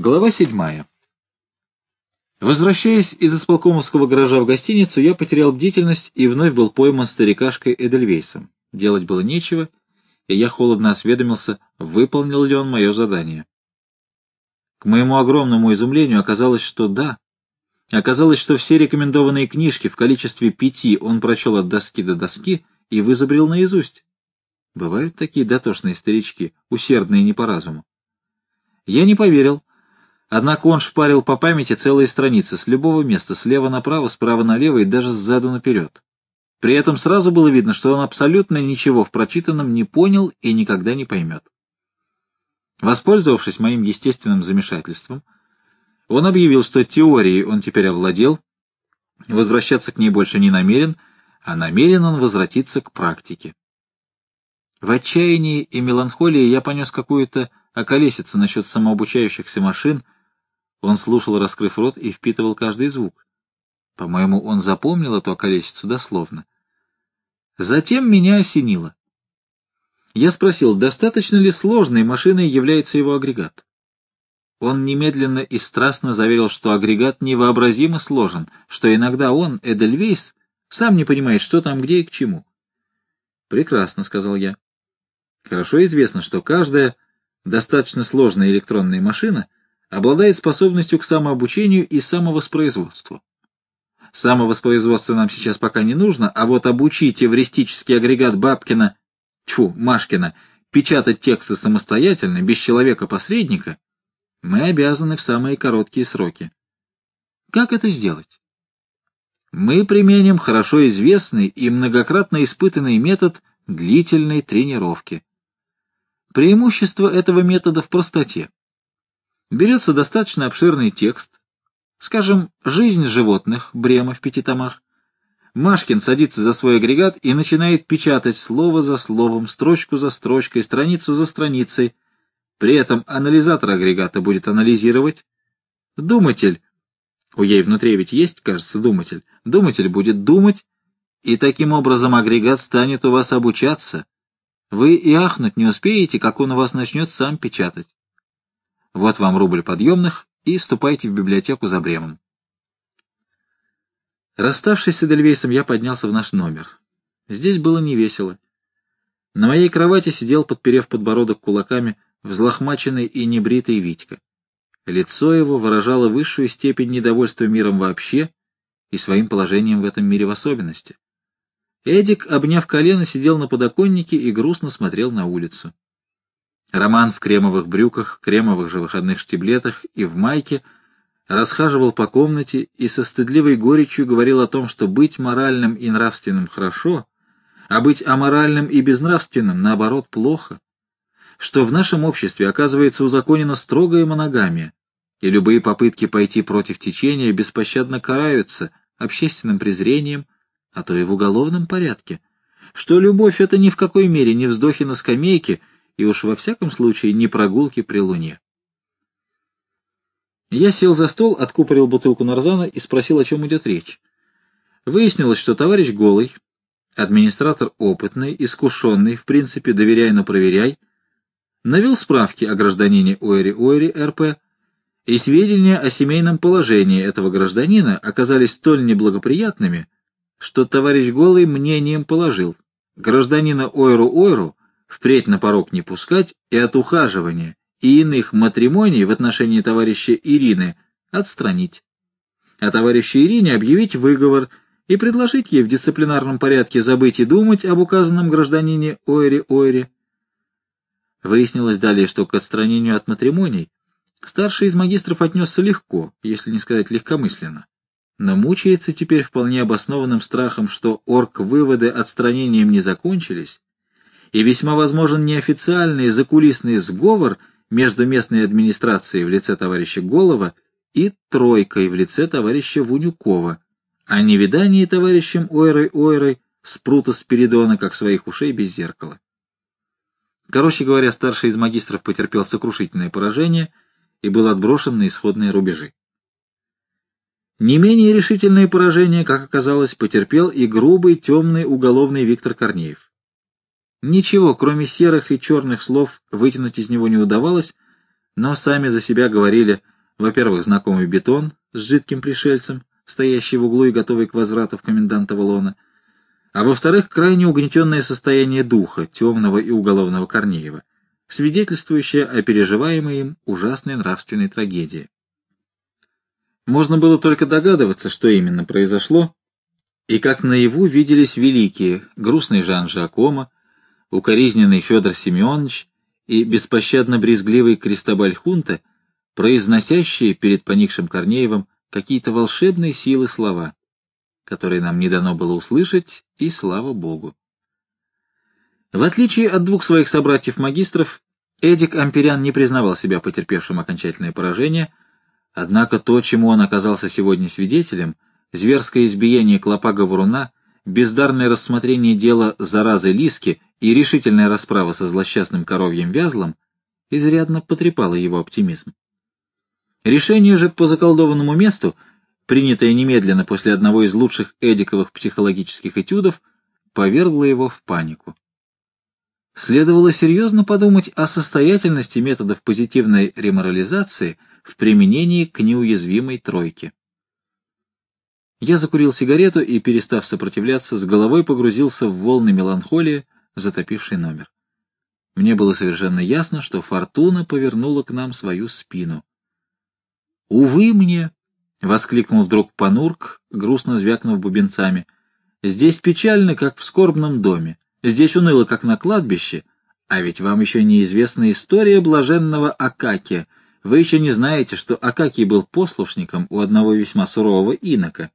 Глава седьмая. Возвращаясь из исполкомовского гаража в гостиницу, я потерял бдительность и вновь был пойман старикашкой Эдельвейсом. Делать было нечего, и я холодно осведомился, выполнил ли он мое задание. К моему огромному изумлению оказалось, что да. Оказалось, что все рекомендованные книжки в количестве пяти он прочел от доски до доски и вызубрил наизусть. Бывают такие дотошные старички, усердные не по разуму. Я не поверил, Однако он шпарил по памяти целые страницы с любого места, слева направо, справа налево и даже сзаду наперед. При этом сразу было видно, что он абсолютно ничего в прочитанном не понял и никогда не поймет. Воспользовавшись моим естественным замешательством, он объявил, что теорией он теперь овладел, возвращаться к ней больше не намерен, а намерен он возвратиться к практике. В отчаянии и меланхолии я понес какую-то околесицу насчет самообучающихся машин — он слушал, раскрыв рот, и впитывал каждый звук. По-моему, он запомнил эту околесицу дословно. Затем меня осенило. Я спросил, достаточно ли сложной машиной является его агрегат. Он немедленно и страстно заверил, что агрегат невообразимо сложен, что иногда он, Эдельвейс, сам не понимает, что там где и к чему. «Прекрасно», — сказал я. «Хорошо известно, что каждая достаточно сложная электронная машина — обладает способностью к самообучению и самовоспроизводству. Самовоспроизводство нам сейчас пока не нужно, а вот обучить эвристический агрегат Бабкина, тьфу, Машкина, печатать тексты самостоятельно, без человека-посредника, мы обязаны в самые короткие сроки. Как это сделать? Мы применим хорошо известный и многократно испытанный метод длительной тренировки. Преимущество этого метода в простоте. Берется достаточно обширный текст, скажем, «Жизнь животных», Брема в пяти томах. Машкин садится за свой агрегат и начинает печатать слово за словом, строчку за строчкой, страницу за страницей. При этом анализатор агрегата будет анализировать. Думатель, у ей внутри ведь есть, кажется, думатель, думатель будет думать, и таким образом агрегат станет у вас обучаться. Вы и ахнуть не успеете, как он у вас начнет сам печатать. Вот вам рубль подъемных, и ступайте в библиотеку за бремом. Расставшись с Эдельвейсом, я поднялся в наш номер. Здесь было невесело. На моей кровати сидел, подперев подбородок кулаками, взлохмаченный и небритый Витька. Лицо его выражало высшую степень недовольства миром вообще и своим положением в этом мире в особенности. Эдик, обняв колено, сидел на подоконнике и грустно смотрел на улицу. Роман в кремовых брюках, кремовых же выходных штиблетах и в майке расхаживал по комнате и со стыдливой горечью говорил о том, что быть моральным и нравственным хорошо, а быть аморальным и безнравственным, наоборот, плохо, что в нашем обществе оказывается узаконена строгая моногамия, и любые попытки пойти против течения беспощадно караются общественным презрением, а то и в уголовном порядке, что любовь — это ни в какой мере не вздохи на скамейке — и уж во всяком случае не прогулки при луне. Я сел за стол, откупорил бутылку нарзана и спросил, о чем идет речь. Выяснилось, что товарищ Голый, администратор опытный, искушенный, в принципе, доверяй, но проверяй, навел справки о гражданине Ойри РП, и сведения о семейном положении этого гражданина оказались столь неблагоприятными, что товарищ Голый мнением положил. Гражданина Ойру Ойру впредь на порог не пускать и от ухаживания и иных матримоний в отношении товарища Ирины отстранить. А товарищу Ирине объявить выговор и предложить ей в дисциплинарном порядке забыть и думать об указанном гражданине Ойре-Ойре. Выяснилось далее, что к отстранению от матримоний старший из магистров отнесся легко, если не сказать легкомысленно, но мучается теперь вполне обоснованным страхом, что орг-выводы отстранением не закончились, и весьма возможен неофициальный закулисный сговор между местной администрацией в лице товарища Голова и тройкой в лице товарища Вунюкова, о невидании товарищем Ойрой-Ойрой спрута Спиридона, как своих ушей без зеркала. Короче говоря, старший из магистров потерпел сокрушительное поражение и был отброшен на исходные рубежи. Не менее решительное поражение, как оказалось, потерпел и грубый темный уголовный Виктор Корнеев. Ничего, кроме серых и черных слов, вытянуть из него не удавалось, но сами за себя говорили, во-первых, знакомый бетон с жидким пришельцем, стоящий в углу и готовый к возврату в коменданта Валона, а во-вторых, крайне угнетенное состояние духа темного и уголовного Корнеева, свидетельствующее о переживаемой им ужасной нравственной трагедии. Можно было только догадываться, что именно произошло, и как наяву виделись великие, грустный Жан Жакома, укоризненный Федор Семенович и беспощадно брезгливый Кристобаль Хунта, произносящие перед поникшим Корнеевым какие-то волшебные силы слова, которые нам не дано было услышать, и слава Богу. В отличие от двух своих собратьев-магистров, Эдик Амперян не признавал себя потерпевшим окончательное поражение, однако то, чему он оказался сегодня свидетелем, зверское избиение клопа-говоруна, бездарное рассмотрение дела заразы Лиски и решительная расправа со злосчастным коровьим вязлом, изрядно потрепало его оптимизм. Решение же по заколдованному месту, принятое немедленно после одного из лучших эдиковых психологических этюдов, повергло его в панику. Следовало серьезно подумать о состоятельности методов позитивной реморализации в применении к неуязвимой тройке. Я закурил сигарету и, перестав сопротивляться, с головой погрузился в волны меланхолии, затопивший номер. Мне было совершенно ясно, что фортуна повернула к нам свою спину. «Увы мне!» — воскликнул вдруг Панурк, грустно звякнув бубенцами. «Здесь печально, как в скорбном доме. Здесь уныло, как на кладбище. А ведь вам еще неизвестна история блаженного Акакия. Вы еще не знаете, что Акакий был послушником у одного весьма сурового инока.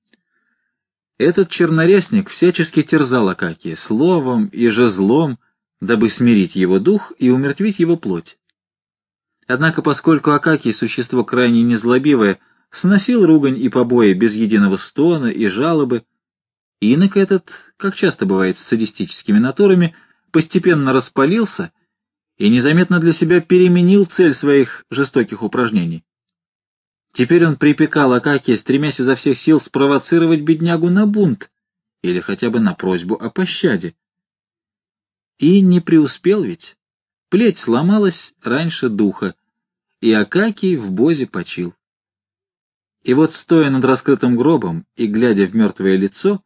Этот чернорясник всячески терзал Акакия словом и жезлом, дабы смирить его дух и умертвить его плоть. Однако, поскольку Акакий — существо крайне незлобивое, сносил ругань и побои без единого стона и жалобы, инок этот, как часто бывает с садистическими натурами, постепенно распалился и незаметно для себя переменил цель своих жестоких упражнений. Теперь он припекал Акакия, стремясь изо всех сил спровоцировать беднягу на бунт или хотя бы на просьбу о пощаде. И не преуспел ведь. Плеть сломалась раньше духа, и Акакий в бозе почил. И вот, стоя над раскрытым гробом и глядя в мертвое лицо,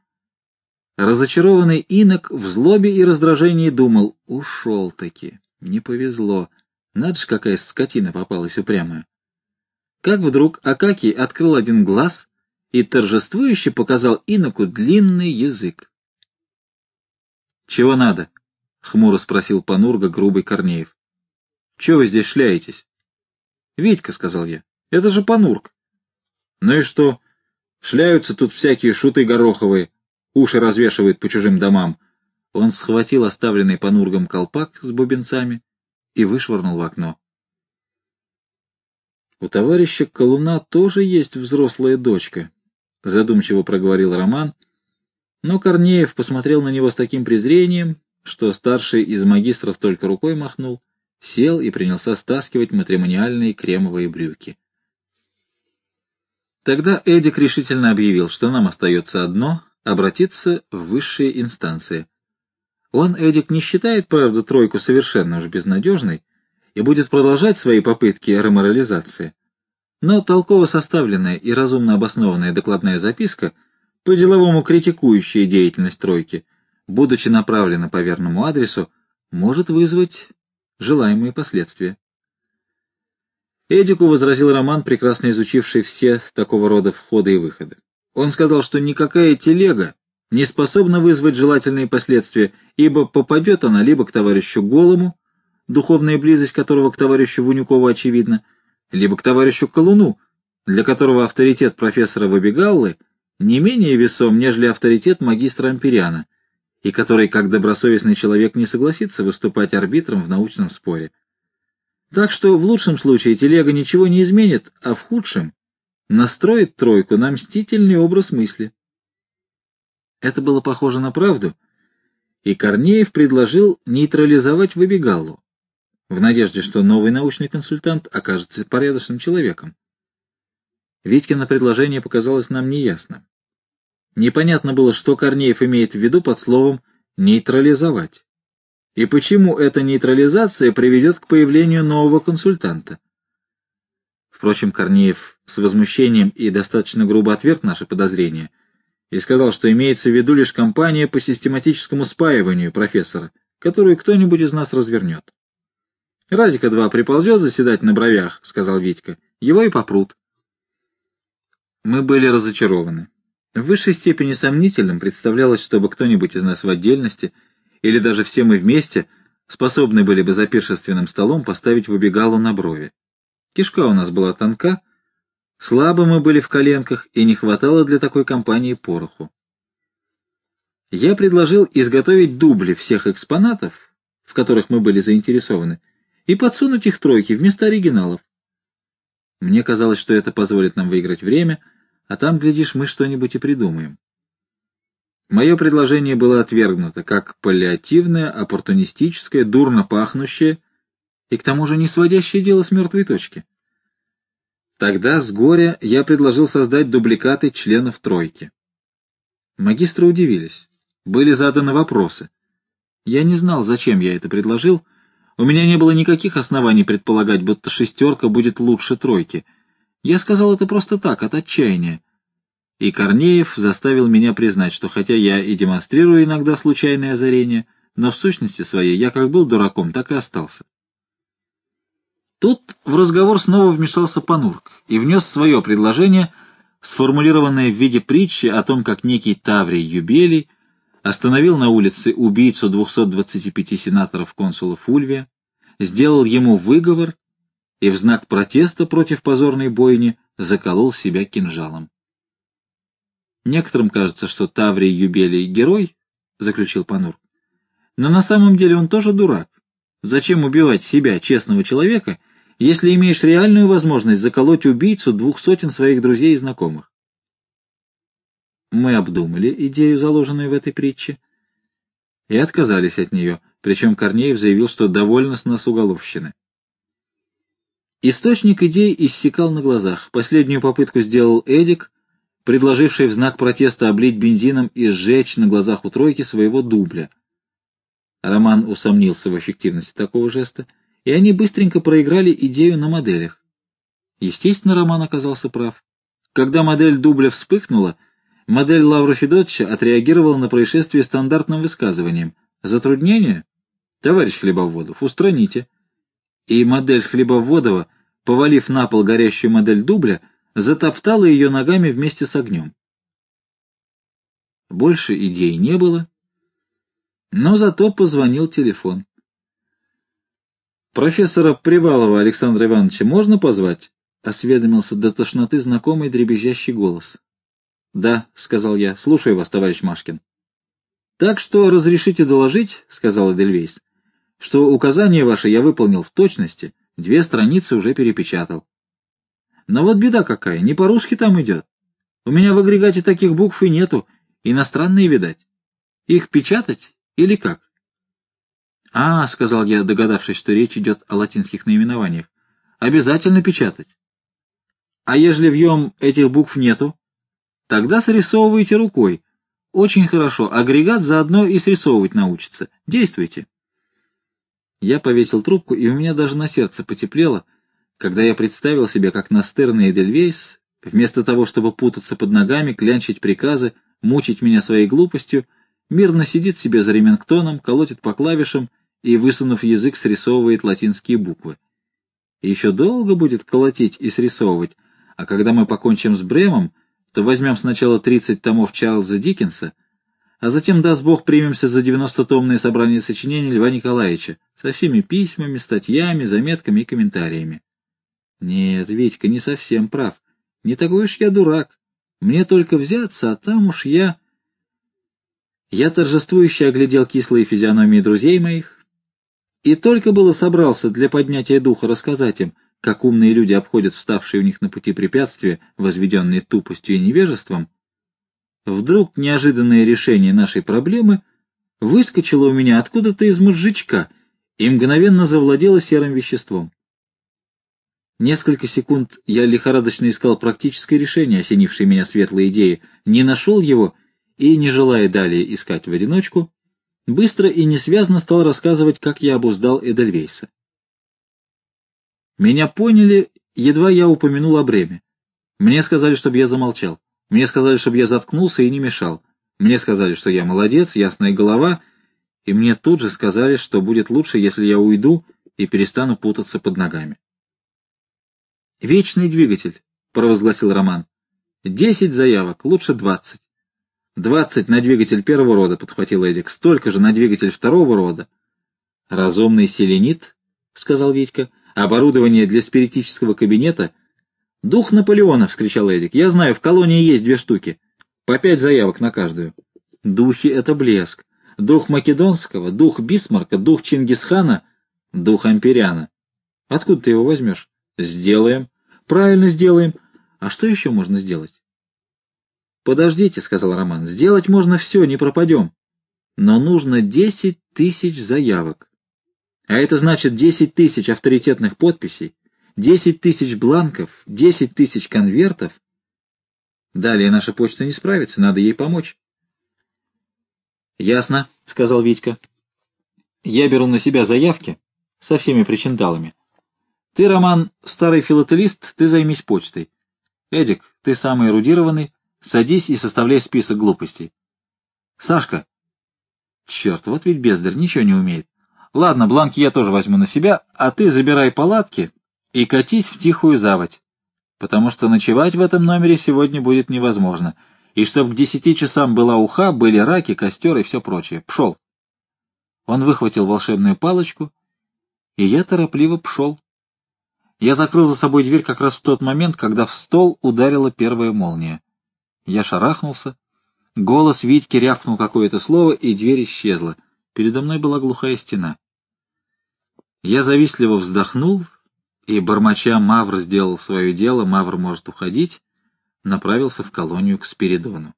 разочарованный инок в злобе и раздражении думал, ушел-таки, не повезло, надо ж какая скотина попалась упрямая. Как вдруг Акакий открыл один глаз и торжествующе показал иноку длинный язык. «Чего надо?» — хмуро спросил Панурга грубый Корнеев. «Чего вы здесь шляетесь?» «Витька», — сказал я, — «это же Панург». «Ну и что? Шляются тут всякие шуты гороховые, уши развешивают по чужим домам». Он схватил оставленный Панургом колпак с бубенцами и вышвырнул в окно. «У товарища Колуна тоже есть взрослая дочка», — задумчиво проговорил Роман, но Корнеев посмотрел на него с таким презрением, что старший из магистров только рукой махнул, сел и принялся стаскивать матримониальные кремовые брюки. Тогда Эдик решительно объявил, что нам остается одно — обратиться в высшие инстанции. Он, Эдик, не считает, правда, тройку совершенно уж безнадежной и будет продолжать свои попытки реморализации. Но толково составленная и разумно обоснованная докладная записка, по-деловому критикующая деятельность тройки — будучи направлена по верному адресу, может вызвать желаемые последствия. Эдику возразил Роман, прекрасно изучивший все такого рода входы и выходы. Он сказал, что никакая телега не способна вызвать желательные последствия, ибо попадет она либо к товарищу Голому, духовная близость которого к товарищу Вунюкову очевидна, либо к товарищу Колуну, для которого авторитет профессора Вабигаллы не менее весом, нежели авторитет магистра Ампериана — и который, как добросовестный человек, не согласится выступать арбитром в научном споре. Так что в лучшем случае телега ничего не изменит, а в худшем настроит тройку на мстительный образ мысли. Это было похоже на правду, и Корнеев предложил нейтрализовать выбегалу, в надежде, что новый научный консультант окажется порядочным человеком. Витькино предложение показалось нам неясным. Непонятно было, что Корнеев имеет в виду под словом «нейтрализовать». И почему эта нейтрализация приведет к появлению нового консультанта. Впрочем, Корнеев с возмущением и достаточно грубо отверг наши подозрения и сказал, что имеется в виду лишь компания по систематическому спаиванию профессора, которую кто-нибудь из нас развернет. «Разика-два приползет заседать на бровях», — сказал Витька, — «его и попрут». Мы были разочарованы. В высшей степени сомнительным представлялось, чтобы кто-нибудь из нас в отдельности, или даже все мы вместе, способны были бы за пиршественным столом поставить выбегалу на брови. Кишка у нас была тонка, слабо мы были в коленках, и не хватало для такой компании пороху. Я предложил изготовить дубли всех экспонатов, в которых мы были заинтересованы, и подсунуть их тройки вместо оригиналов. Мне казалось, что это позволит нам выиграть время, а там, глядишь, мы что-нибудь и придумаем. Мое предложение было отвергнуто, как паллиативное, оппортунистическое, дурно пахнущее и к тому же не сводящее дело с мертвой точки. Тогда с горя я предложил создать дубликаты членов тройки. Магистры удивились. Были заданы вопросы. Я не знал, зачем я это предложил, у меня не было никаких оснований предполагать, будто шестерка будет лучше тройки. Я сказал это просто так, от отчаяния. И Корнеев заставил меня признать, что хотя я и демонстрирую иногда случайные озарения, но в сущности своей я как был дураком, так и остался. Тут в разговор снова вмешался Панурк и внес свое предложение, сформулированное в виде притчи о том, как некий Таврий Юбелий остановил на улице убийцу 225 сенаторов консула Фульвия, сделал ему выговор и в знак протеста против позорной бойни заколол себя кинжалом. Некоторым кажется, что Таврий Юбелий — герой, — заключил Панур. Но на самом деле он тоже дурак. Зачем убивать себя, честного человека, если имеешь реальную возможность заколоть убийцу двух сотен своих друзей и знакомых? Мы обдумали идею, заложенную в этой притче, и отказались от нее, причем Корнеев заявил, что довольно с нас уголовщины. Источник идей иссякал на глазах. Последнюю попытку сделал Эдик, предложивший в знак протеста облить бензином и сжечь на глазах у тройки своего дубля. Роман усомнился в эффективности такого жеста, и они быстренько проиграли идею на моделях. Естественно, Роман оказался прав. Когда модель дубля вспыхнула, Модель Лавра Федотовича отреагировала на происшествие стандартным высказыванием. Затруднение? Товарищ Хлебоводов, устраните. И модель Хлебоводова, повалив на пол горящую модель дубля, затоптала ее ногами вместе с огнем. Больше идей не было, но зато позвонил телефон. «Профессора Привалова Александра Ивановича можно позвать?» — осведомился до тошноты знакомый дребезжащий голос. — Да, — сказал я, — слушаю вас, товарищ Машкин. — Так что разрешите доложить, — сказал Эдельвейс, — что указание ваше я выполнил в точности, две страницы уже перепечатал. Но вот беда какая, не по-русски там идет. У меня в агрегате таких букв и нету, иностранные, видать. Их печатать или как? — А, — сказал я, догадавшись, что речь идет о латинских наименованиях, — обязательно печатать. — А ежели вьем этих букв нету? Тогда срисовывайте рукой. Очень хорошо. Агрегат заодно и срисовывать научится. Действуйте. Я повесил трубку, и у меня даже на сердце потеплело, когда я представил себе, как настырный Эдельвейс, вместо того, чтобы путаться под ногами, клянчить приказы, мучить меня своей глупостью, мирно сидит себе за ремингтоном, колотит по клавишам и, высунув язык, срисовывает латинские буквы. И еще долго будет колотить и срисовывать, а когда мы покончим с Бремом, то возьмем сначала 30 томов Чарльза Диккенса, а затем, даст Бог, примемся за 90-томное собрание сочинений Льва Николаевича со всеми письмами, статьями, заметками и комментариями. Нет, Витька не совсем прав. Не такой уж я дурак. Мне только взяться, а там уж я... Я торжествующе оглядел кислые физиономии друзей моих, и только было собрался для поднятия духа рассказать им, как умные люди обходят вставшие у них на пути препятствия, возведенные тупостью и невежеством, вдруг неожиданное решение нашей проблемы выскочило у меня откуда-то из мозжечка и мгновенно завладело серым веществом. Несколько секунд я лихорадочно искал практическое решение, осенившее меня светлой идеи, не нашел его и, не желая далее искать в одиночку, быстро и несвязно стал рассказывать, как я обуздал Эдельвейса. Меня поняли едва я упомянул о бреме. Мне сказали, чтобы я замолчал. Мне сказали, чтобы я заткнулся и не мешал. Мне сказали, что я молодец, ясная голова, и мне тут же сказали, что будет лучше, если я уйду и перестану путаться под ногами. «Вечный двигатель», — провозгласил Роман. «Десять заявок, лучше двадцать». «Двадцать на двигатель первого рода», — подхватил Эдик, — «столько же на двигатель второго рода». «Разумный селенит», — сказал Витька, — «оборудование для спиритического кабинета». «Дух Наполеона!» — вскричал Эдик. «Я знаю, в колонии есть две штуки. По пять заявок на каждую». «Духи — это блеск. Дух Македонского, дух Бисмарка, дух Чингисхана, дух Амперяна. Откуда ты его возьмешь?» «Сделаем». «Правильно сделаем. А что еще можно сделать?» «Подождите», — сказал Роман. «Сделать можно все, не пропадем. Но нужно десять тысяч заявок. А это значит десять тысяч авторитетных подписей, десять тысяч бланков, десять тысяч конвертов. Далее наша почта не справится, надо ей помочь. «Ясно», — сказал Витька. «Я беру на себя заявки со всеми причиндалами. Ты, Роман, старый филателист, ты займись почтой. Эдик, ты самый эрудированный, садись и составляй список глупостей. Сашка. Черт, вот ведь бездарь, ничего не умеет. Ладно, бланки я тоже возьму на себя, а ты забирай палатки и катись в тихую заводь, потому что ночевать в этом номере сегодня будет невозможно, и чтоб к десяти часам была уха, были раки, костер и все прочее. Пшел. Он выхватил волшебную палочку, и я торопливо пшел. Я закрыл за собой дверь как раз в тот момент, когда в стол ударила первая молния. Я шарахнулся, голос Витьки рявкнул какое-то слово, и дверь исчезла. Передо мной была глухая стена. Я завистливо вздохнул, и, бормоча, Мавр сделал свое дело, Мавр может уходить, направился в колонию к Спиридону.